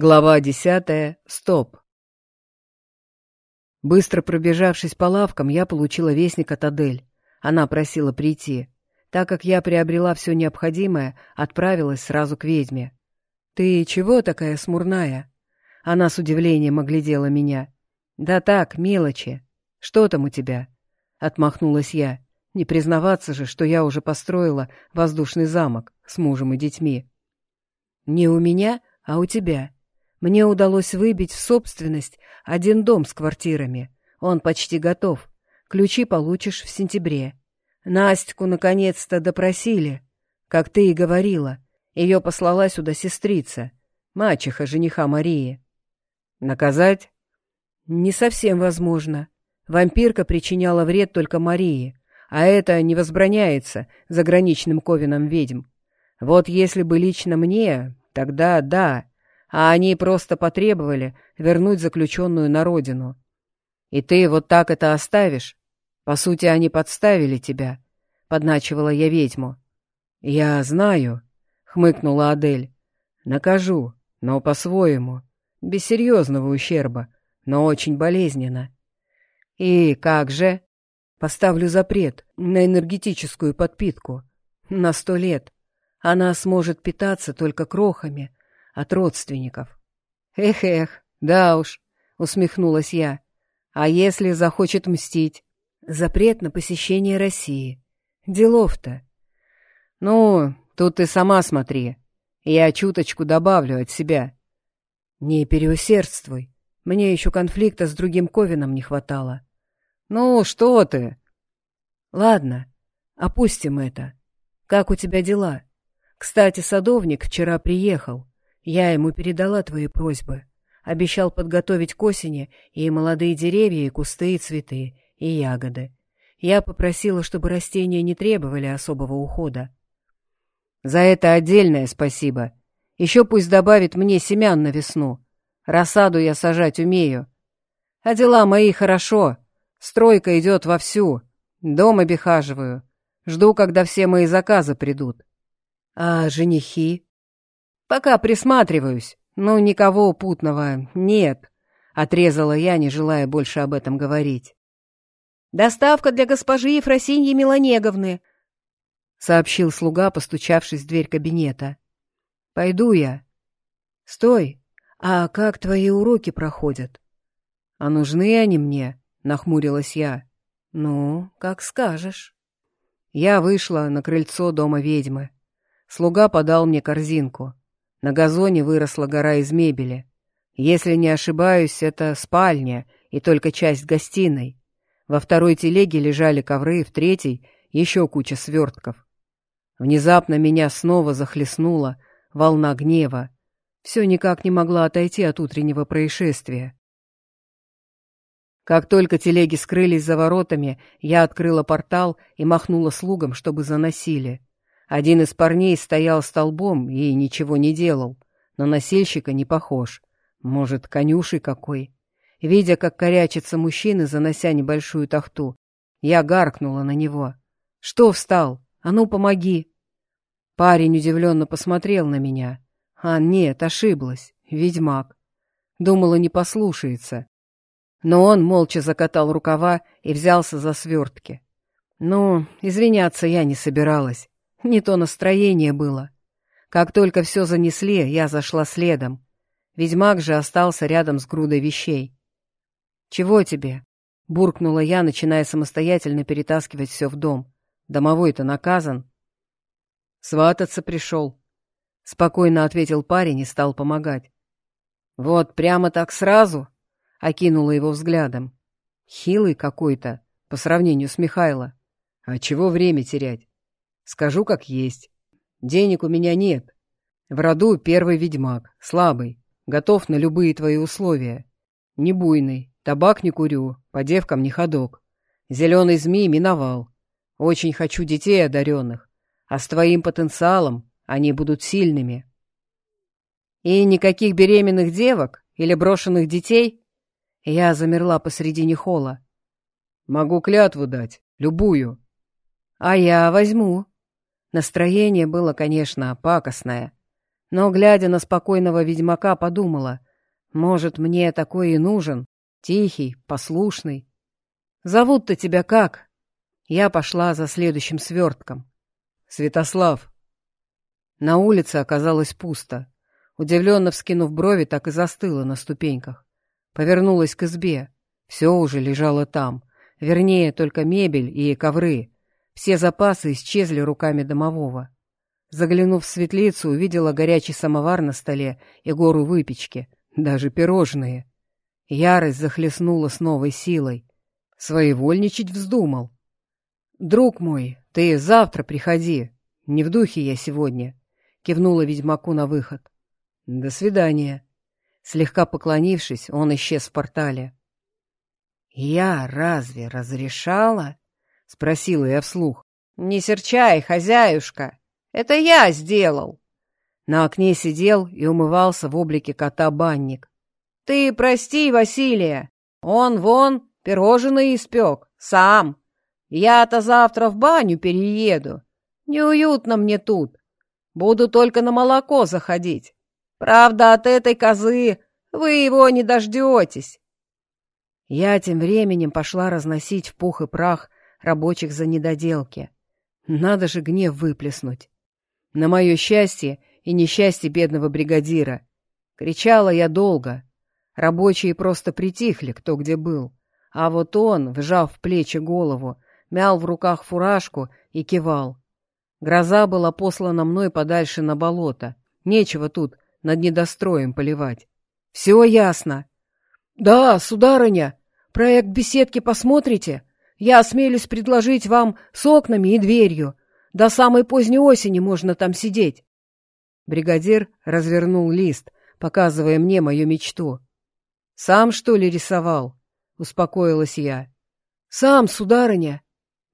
Глава десятая. Стоп. Быстро пробежавшись по лавкам, я получила вестник от Адель. Она просила прийти. Так как я приобрела все необходимое, отправилась сразу к ведьме. «Ты чего такая смурная?» Она с удивлением оглядела меня. «Да так, мелочи. Что там у тебя?» Отмахнулась я. Не признаваться же, что я уже построила воздушный замок с мужем и детьми. «Не у меня, а у тебя. Мне удалось выбить в собственность один дом с квартирами. Он почти готов. Ключи получишь в сентябре. Настю наконец-то допросили. Как ты и говорила. Ее послала сюда сестрица, мачеха жениха Марии. Наказать? Не совсем возможно. Вампирка причиняла вред только Марии, а это не возбраняется заграничным ковином ведьм. Вот если бы лично мне, тогда да, а они просто потребовали вернуть заключенную на родину. И ты вот так это оставишь? По сути, они подставили тебя, — подначивала я ведьму. Я знаю, — хмыкнула Адель. Накажу, но по-своему, без серьезного ущерба, но очень болезненно. И как же? Поставлю запрет на энергетическую подпитку. На сто лет. Она сможет питаться только крохами, от родственников. «Эх-эх, да уж», — усмехнулась я. «А если захочет мстить?» «Запрет на посещение России. Делов-то». «Ну, тут ты сама смотри. Я чуточку добавлю от себя». «Не переусердствуй. Мне еще конфликта с другим Ковином не хватало». «Ну, что ты?» «Ладно, опустим это. Как у тебя дела? Кстати, садовник вчера приехал. Я ему передала твои просьбы. Обещал подготовить к осени и молодые деревья, и кусты, и цветы, и ягоды. Я попросила, чтобы растения не требовали особого ухода. За это отдельное спасибо. Еще пусть добавит мне семян на весну. Рассаду я сажать умею. А дела мои хорошо. Стройка идет вовсю. Дом обихаживаю. Жду, когда все мои заказы придут. А женихи? «Пока присматриваюсь, но никого путного нет», — отрезала я, не желая больше об этом говорить. «Доставка для госпожи Ефросиньи Меланеговны», — сообщил слуга, постучавшись в дверь кабинета. «Пойду я». «Стой! А как твои уроки проходят?» «А нужны они мне?» — нахмурилась я. «Ну, как скажешь». Я вышла на крыльцо дома ведьмы. Слуга подал мне корзинку. На газоне выросла гора из мебели. Если не ошибаюсь, это спальня и только часть гостиной. Во второй телеге лежали ковры, в третьей — еще куча свертков. Внезапно меня снова захлестнула волна гнева. Все никак не могла отойти от утреннего происшествия. Как только телеги скрылись за воротами, я открыла портал и махнула слугам, чтобы заносили. Один из парней стоял столбом и ничего не делал. На носильщика не похож. Может, конюший какой. Видя, как корячится мужчина, занося небольшую тахту, я гаркнула на него. «Что встал? А ну, помоги!» Парень удивленно посмотрел на меня. А нет, ошиблась. Ведьмак. Думала, не послушается. Но он молча закатал рукава и взялся за свертки. Ну, извиняться я не собиралась. Не то настроение было. Как только все занесли, я зашла следом. Ведьмак же остался рядом с грудой вещей. «Чего тебе?» — буркнула я, начиная самостоятельно перетаскивать все в дом. «Домовой-то наказан». «Свататься пришел», — спокойно ответил парень и стал помогать. «Вот прямо так сразу?» — окинула его взглядом. «Хилый какой-то, по сравнению с Михайло. А чего время терять? Скажу как есть. Денег у меня нет. В роду первый ведьмак, слабый, готов на любые твои условия. Не буйный, табак не курю, по девкам не ходок. Зеленый змей миновал. Очень хочу детей одаренных, а с твоим потенциалом они будут сильными. И никаких беременных девок или брошенных детей? Я замерла посредине холла. Могу клятву дать, любую. А я возьму. Настроение было, конечно, пакостное. Но, глядя на спокойного ведьмака, подумала, может, мне такой и нужен, тихий, послушный. Зовут-то тебя как? Я пошла за следующим свертком. Святослав. На улице оказалось пусто. Удивленно вскинув брови, так и застыла на ступеньках. Повернулась к избе. Все уже лежало там. Вернее, только мебель и ковры. Все запасы исчезли руками домового. Заглянув в светлицу, увидела горячий самовар на столе и гору выпечки, даже пирожные. Ярость захлестнула с новой силой. Своевольничать вздумал. «Друг мой, ты завтра приходи. Не в духе я сегодня», — кивнула ведьмаку на выход. «До свидания». Слегка поклонившись, он исчез в портале. «Я разве разрешала?» — спросила я вслух. «Не серчай, хозяюшка!» Это я сделал!» На окне сидел и умывался в облике кота банник. «Ты прости, Василия, он вон пирожные испек, сам. Я-то завтра в баню перееду. Неуютно мне тут. Буду только на молоко заходить. Правда, от этой козы вы его не дождетесь». Я тем временем пошла разносить в пух и прах рабочих за недоделки. Надо же гнев выплеснуть. На мое счастье и несчастье бедного бригадира. Кричала я долго. Рабочие просто притихли, кто где был. А вот он, вжав в плечи голову, мял в руках фуражку и кивал. Гроза была послана мной подальше на болото. Нечего тут над недостроем поливать. Все ясно. Да, сударыня, проект беседки посмотрите? Я осмелюсь предложить вам с окнами и дверью. До самой поздней осени можно там сидеть. Бригадир развернул лист, показывая мне мою мечту. «Сам, что ли, рисовал?» — успокоилась я. «Сам, сударыня».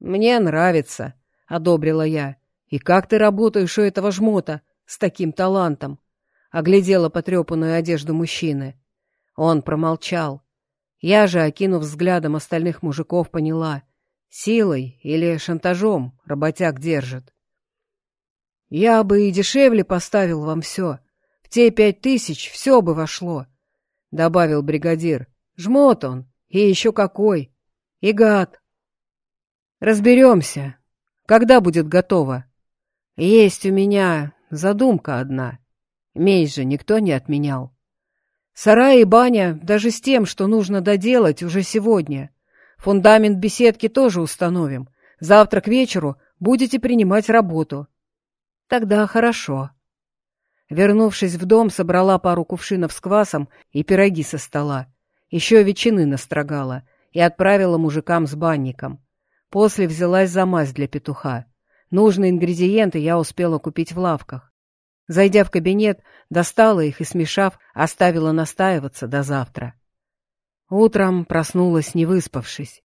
«Мне нравится», — одобрила я. «И как ты работаешь у этого жмота с таким талантом?» — оглядела потрепанную одежду мужчины. Он промолчал. Я же, окинув взглядом остальных мужиков, поняла — Силой или шантажом работяг держит. Я бы и дешевле поставил вам все. В те пять тысяч все бы вошло, — добавил бригадир. Жмот он, и еще какой. И гад. Разберемся. Когда будет готово? Есть у меня задумка одна. Меч же никто не отменял. Сарай и баня, даже с тем, что нужно доделать уже сегодня. Фундамент беседки тоже установим. Завтра к вечеру будете принимать работу. Тогда хорошо. Вернувшись в дом, собрала пару кувшинов с квасом и пироги со стола. Еще ветчины настрогала и отправила мужикам с банником. После взялась за мазь для петуха. Нужные ингредиенты я успела купить в лавках. Зайдя в кабинет, достала их и, смешав, оставила настаиваться до завтра. Утром проснулась, не выспавшись.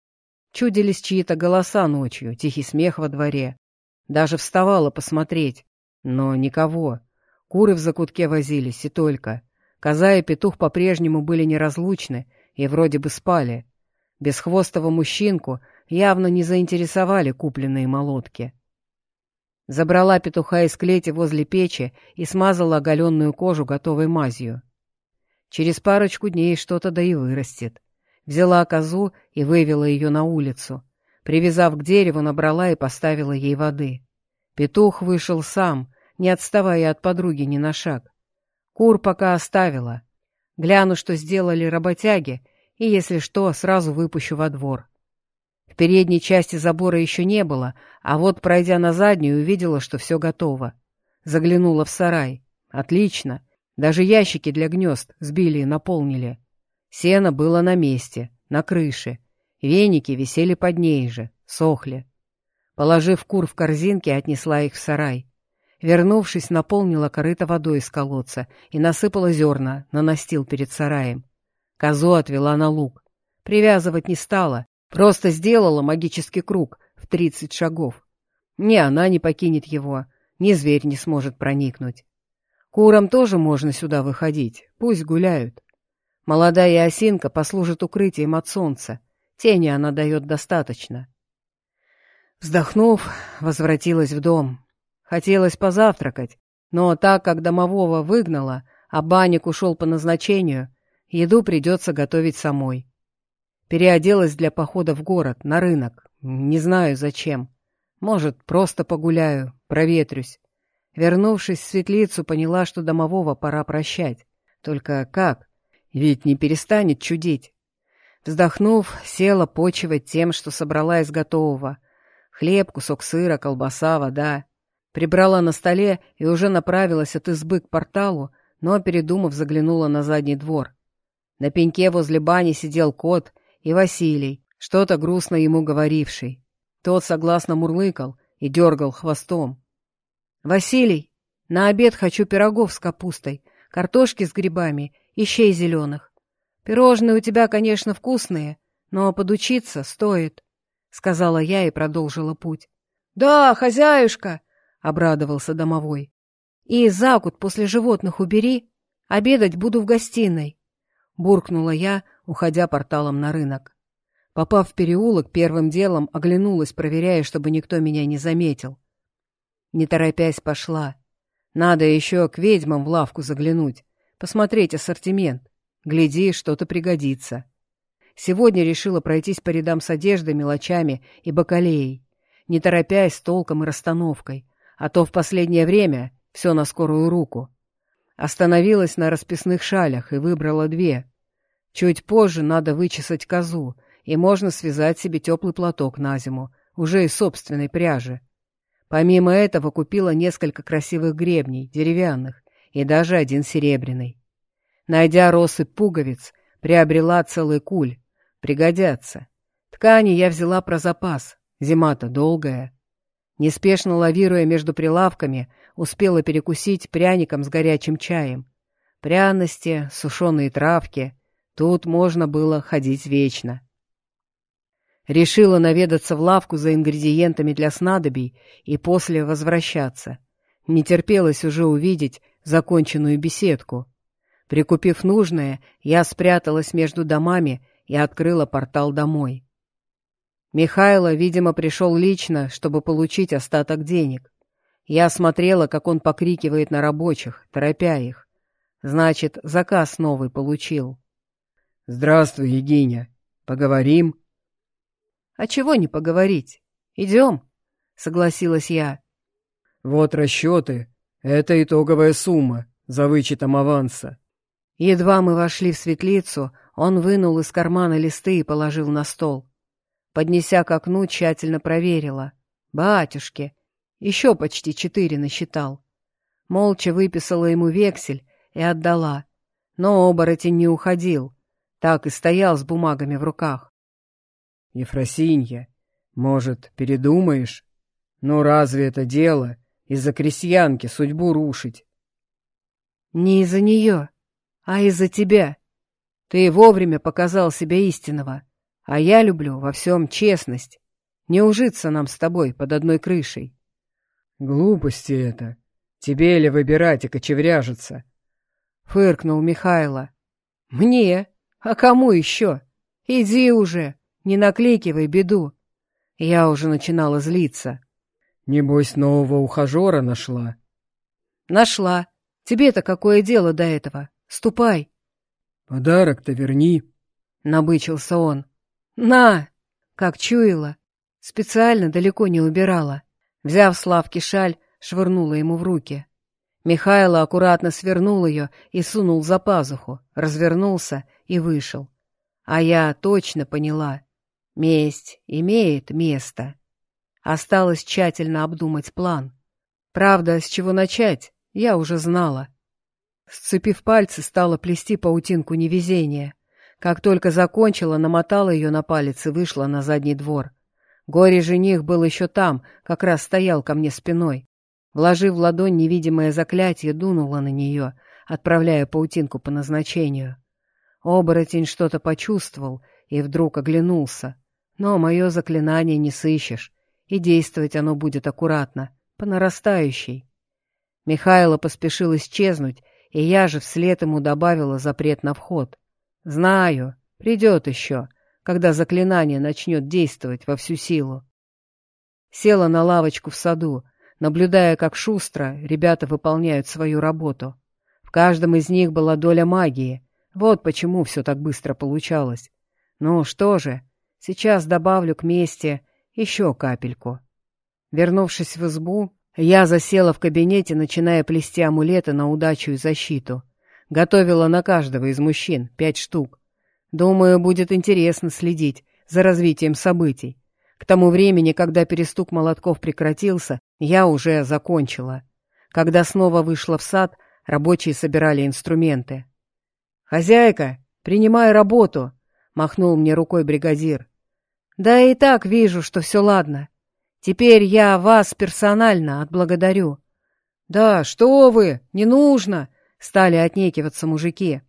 Чудились чьи-то голоса ночью, тихий смех во дворе. Даже вставала посмотреть, но никого. Куры в закутке возились, и только. Коза и петух по-прежнему были неразлучны и вроде бы спали. Бесхвостого мужчинку явно не заинтересовали купленные молотки. Забрала петуха из клети возле печи и смазала оголенную кожу готовой мазью. Через парочку дней что-то да и вырастет. Взяла козу и вывела ее на улицу. Привязав к дереву, набрала и поставила ей воды. Петух вышел сам, не отставая от подруги ни на шаг. Кур пока оставила. Гляну, что сделали работяги, и, если что, сразу выпущу во двор. В передней части забора еще не было, а вот, пройдя на заднюю, увидела, что все готово. Заглянула в сарай. Отлично. Даже ящики для гнезд сбили и наполнили. Сено было на месте, на крыше. Веники висели под ней же, сохли. Положив кур в корзинки, отнесла их в сарай. Вернувшись, наполнила корыто водой из колодца и насыпала зерна на настил перед сараем. Козу отвела на луг. Привязывать не стала, просто сделала магический круг в тридцать шагов. Ни она не покинет его, ни зверь не сможет проникнуть. Курам тоже можно сюда выходить, пусть гуляют. Молодая осинка послужит укрытием от солнца, тени она дает достаточно. Вздохнув, возвратилась в дом. Хотелось позавтракать, Но так как домового выгнала, а банник ушел по назначению, еду придется готовить самой. Переоделась для похода в город, на рынок. Не знаю зачем. Может, просто погуляю, проветрюсь. Вернувшись в светлицу, поняла, что домового пора прощать. Только как? Ведь не перестанет чудить. Вздохнув, села почивать тем, что собрала из готового. Хлеб, кусок сыра, колбаса, вода. Прибрала на столе и уже направилась от избы к порталу, но, передумав, заглянула на задний двор. На пеньке возле бани сидел кот и Василий, что-то грустно ему говоривший. Тот согласно мурлыкал и дергал хвостом. «Василий, на обед хочу пирогов с капустой, картошки с грибами и щей зеленых. Пирожные у тебя, конечно, вкусные, но подучиться стоит», — сказала я и продолжила путь. «Да, хозяюшка!» — обрадовался домовой. «И закут после животных убери, обедать буду в гостиной», — буркнула я, уходя порталом на рынок. Попав в переулок, первым делом оглянулась, проверяя, чтобы никто меня не заметил. Не торопясь пошла. Надо еще к ведьмам в лавку заглянуть, посмотреть ассортимент. Гляди, что-то пригодится. Сегодня решила пройтись по рядам с одеждой, мелочами и бакалеей, не торопясь толком и расстановкой, а то в последнее время все на скорую руку. Остановилась на расписных шалях и выбрала две. Чуть позже надо вычесать козу, и можно связать себе теплый платок на зиму, уже из собственной пряжи. Помимо этого купила несколько красивых гребней, деревянных, и даже один серебряный. Найдя росы пуговиц, приобрела целый куль. Пригодятся. Ткани я взяла про запас. Зима-то долгая. Неспешно лавируя между прилавками, успела перекусить пряником с горячим чаем. Пряности, сушеные травки. Тут можно было ходить вечно. Решила наведаться в лавку за ингредиентами для снадобий и после возвращаться. Не терпелось уже увидеть законченную беседку. Прикупив нужное, я спряталась между домами и открыла портал домой. Михайло, видимо, пришел лично, чтобы получить остаток денег. Я смотрела, как он покрикивает на рабочих, торопя их. Значит, заказ новый получил. «Здравствуй, Егиня. Поговорим?» «А чего не поговорить? Идем», — согласилась я. «Вот расчеты. Это итоговая сумма за вычетом аванса. Едва мы вошли в светлицу, он вынул из кармана листы и положил на стол. Поднеся к окну, тщательно проверила. «Батюшки!» Еще почти четыре насчитал. Молча выписала ему вексель и отдала. Но оборотень не уходил. Так и стоял с бумагами в руках. «Ефросинья, может, передумаешь? Ну разве это дело из-за крестьянки судьбу рушить?» «Не из-за нее», а из-за тебя. Ты вовремя показал себя истинного, а я люблю во всем честность. Не ужиться нам с тобой под одной крышей. Глупости это. Тебе ли выбирать и кочевряжиться? Фыркнул Михайло. Мне? А кому еще? Иди уже, не накликивай беду. Я уже начинала злиться. Небось, нового ухажера нашла? Нашла. Тебе-то какое дело до этого? Ступай. Подарок-то верни. Набычился он. На! Как чуяла. Специально далеко не убирала. Взяв с лавки шаль, швырнула ему в руки. Михайло аккуратно свернул ее и сунул за пазуху, развернулся и вышел. А я точно поняла. Месть имеет место. Осталось тщательно обдумать план. Правда, с чего начать, я уже знала. Сцепив пальцы, стала плести паутинку невезения. Как только закончила, намотала ее на палец и вышла на задний двор. Горе-жених был еще там, как раз стоял ко мне спиной. Вложив в ладонь невидимое заклятие, дунула на нее, отправляя паутинку по назначению. Оборотень что-то почувствовал и вдруг оглянулся. Но мое заклинание не сыщешь, и действовать оно будет аккуратно, по нарастающей. Михайло поспешил исчезнуть, и я же вслед ему добавила запрет на вход. Знаю, придет еще, когда заклинание начнет действовать во всю силу. Села на лавочку в саду, наблюдая, как шустро ребята выполняют свою работу. В каждом из них была доля магии. Вот почему все так быстро получалось. Ну что же, сейчас добавлю к мести еще капельку. Вернувшись в избу, я засела в кабинете, начиная плести амулеты на удачу и защиту. Готовила на каждого из мужчин пять штук. Думаю, будет интересно следить за развитием событий. К тому времени, когда перестук молотков прекратился, я уже закончила. Когда снова вышла в сад, рабочие собирали инструменты. «Хозяйка, принимай работу!» — махнул мне рукой бригадир. «Да и так вижу, что все ладно. Теперь я вас персонально отблагодарю». «Да что вы, не нужно!» — стали отнекиваться мужики.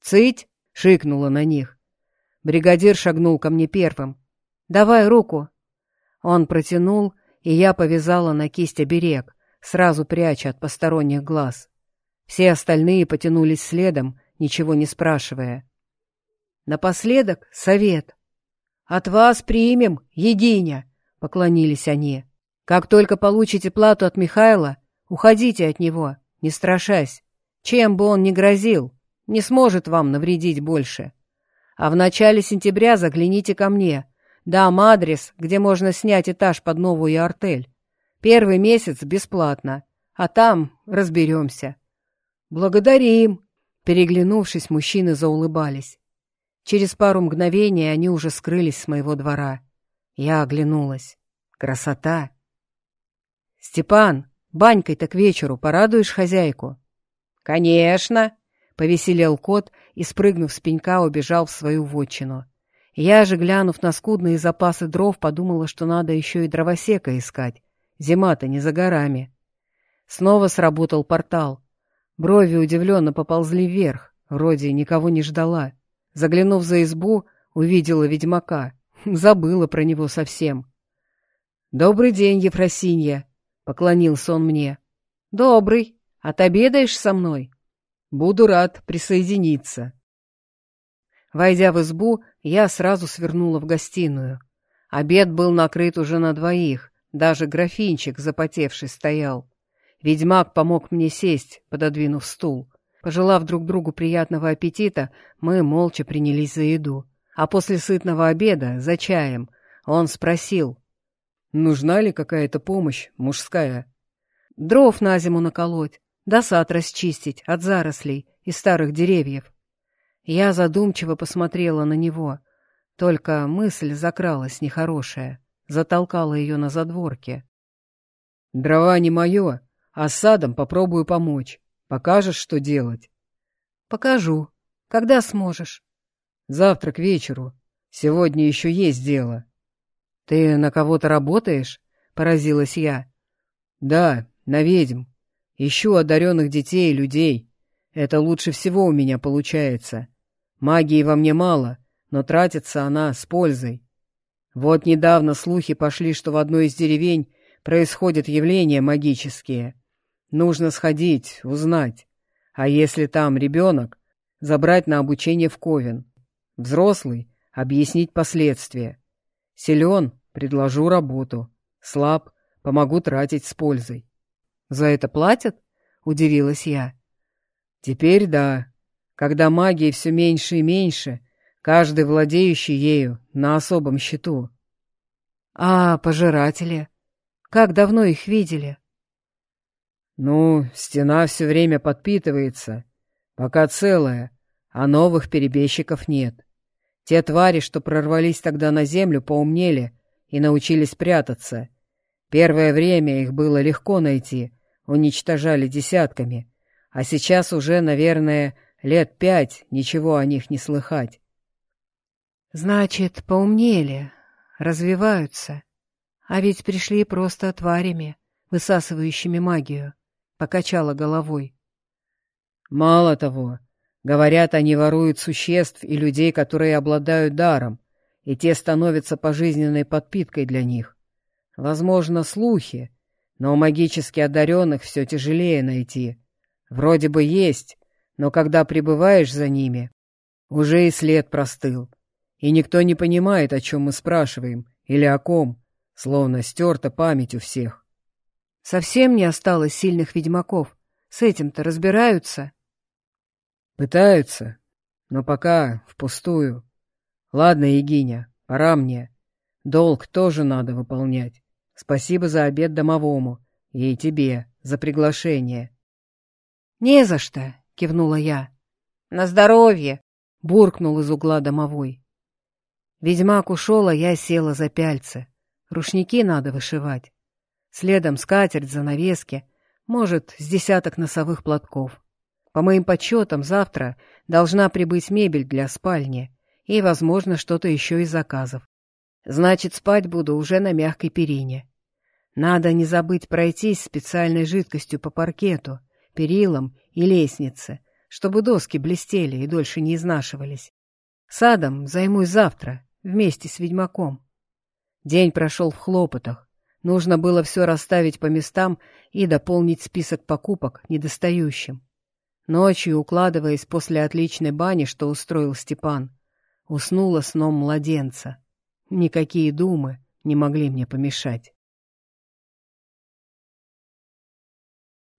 «Цыть!» — шикнула на них. Бригадир шагнул ко мне первым. «Давай руку». Он протянул, и я повязала на кисть оберег, сразу пряча от посторонних глаз. Все остальные потянулись следом, ничего не спрашивая. Напоследок совет. «От вас примем, единя!» — поклонились они. «Как только получите плату от Михайла, уходите от него, не страшась. Чем бы он ни грозил, не сможет вам навредить больше. А в начале сентября загляните ко мне, Дам адрес, где можно снять этаж под новую артель. Первый месяц бесплатно, а там разберемся. Благодарим. Переглянувшись, мужчины заулыбались. Через пару мгновений они уже скрылись с моего двора. Я оглянулась. Красота! «Степан, банькой-то к вечеру порадуешь хозяйку?» «Конечно!» — повеселел кот и, спрыгнув с пенька, убежал в свою вотчину. Я же, глянув на скудные запасы дров, подумала, что надо еще и дровосека искать. Зима-то не за горами. Снова сработал портал. Брови удивленно поползли вверх, вроде никого не ждала. Заглянув за избу, увидела ведьмака. Забыла про него совсем. «Добрый день, Ефросинья!» — поклонился он мне. «Добрый. Отобедаешь со мной?» «Буду рад присоединиться». Войдя в избу, я сразу свернула в гостиную. Обед был накрыт уже на двоих, даже графинчик запотевший стоял. Ведьмак помог мне сесть, пододвинув стул. Пожелав друг другу приятного аппетита, мы молча принялись за еду. А после сытного обеда, за чаем, он спросил, нужна ли какая-то помощь мужская. Дров на зиму наколоть, да сад расчистить от зарослей и старых деревьев. Я задумчиво посмотрела на него. Только мысль закралась нехорошая, затолкала ее на задворке. «Дрова не мое, а садом попробую помочь. Покажешь, что делать?» «Покажу. Когда сможешь?» «Завтра к вечеру. Сегодня еще есть дело». «Ты на кого-то работаешь?» — поразилась я. «Да, на ведьм. Ищу одаренных детей и людей. Это лучше всего у меня получается. Магии во мне мало, но тратится она с пользой. Вот недавно слухи пошли, что в одной из деревень происходят явления магические. Нужно сходить, узнать. А если там ребенок, забрать на обучение в Ковен. Взрослый — объяснить последствия. Силен — предложу работу. Слаб — помогу тратить с пользой. «За это платят?» — удивилась я. «Теперь да. Когда магии все меньше и меньше, каждый владеющий ею на особом счету. А пожиратели? Как давно их видели? Ну, стена все время подпитывается, пока целая, а новых перебежчиков нет. Те твари, что прорвались тогда на землю, поумнели и научились прятаться. Первое время их было легко найти, уничтожали десятками, а сейчас уже, наверное, Лет пять ничего о них не слыхать. Значит, поумнели, развиваются. А ведь пришли просто тварями, высасывающими магию. Покачала головой. Мало того, говорят, они воруют существ и людей, которые обладают даром, и те становятся пожизненной подпиткой для них. Возможно, слухи, но магически одаренных все тяжелее найти. Вроде бы есть, но когда пребываешь за ними, уже и след простыл, и никто не понимает, о чем мы спрашиваем или о ком, словно стерта память у всех. Совсем не осталось сильных ведьмаков. С этим-то разбираются? Пытаются, но пока впустую. Ладно, Егиня, пора мне. Долг тоже надо выполнять. Спасибо за обед домовому. И тебе за приглашение. «Не за что», — кивнула я. «На здоровье!» — буркнул из угла домовой. Ведьмак ушел, а я села за пяльцы. Рушники надо вышивать. Следом скатерть, занавески, может, с десяток носовых платков. По моим подсчетам, завтра должна прибыть мебель для спальни и, возможно, что-то еще из заказов. Значит, спать буду уже на мягкой перине. Надо не забыть пройтись специальной жидкостью по паркету, перилам и лестнице, чтобы доски блестели и дольше не изнашивались. Садом займусь завтра, вместе с ведьмаком. День прошел в хлопотах. Нужно было все расставить по местам и дополнить список покупок недостающим. Ночью, укладываясь после отличной бани, что устроил Степан, уснула сном младенца. Никакие думы не могли мне помешать.